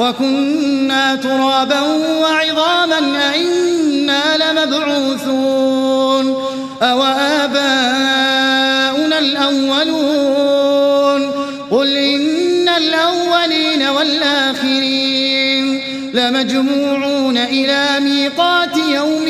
وكنا ترابا وعظاما أئنا لمبعوثون أو آباؤنا الأولون قل إن الأولين والآخرين لمجموعون إلى ميقات يوم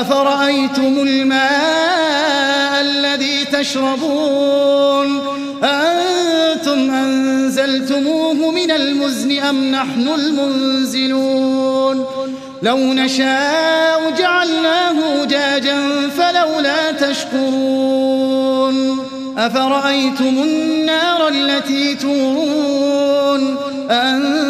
أفرأيتم الماء الذي تشربون؟ أنتم أنزلتموه من المزن أم نحن المنزلون؟ لو نشاء جعلناه جاجا فلولا تشكرون. أفرأيتم النار التي تورون؟ أنتم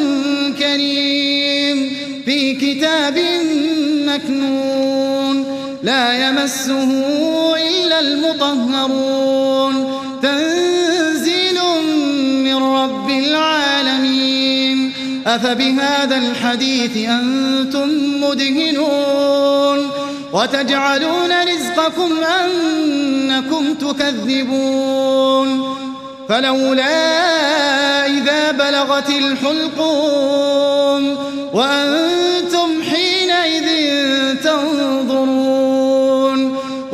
كتاب مكنون لا يمسه إلا المطهرون تنزيل من رب العالمين أفبهذا الحديث أنتم مدهنون وتجعلون رزقكم أنكم تكذبون فلولا إذا بلغت الحلقوم وأنتم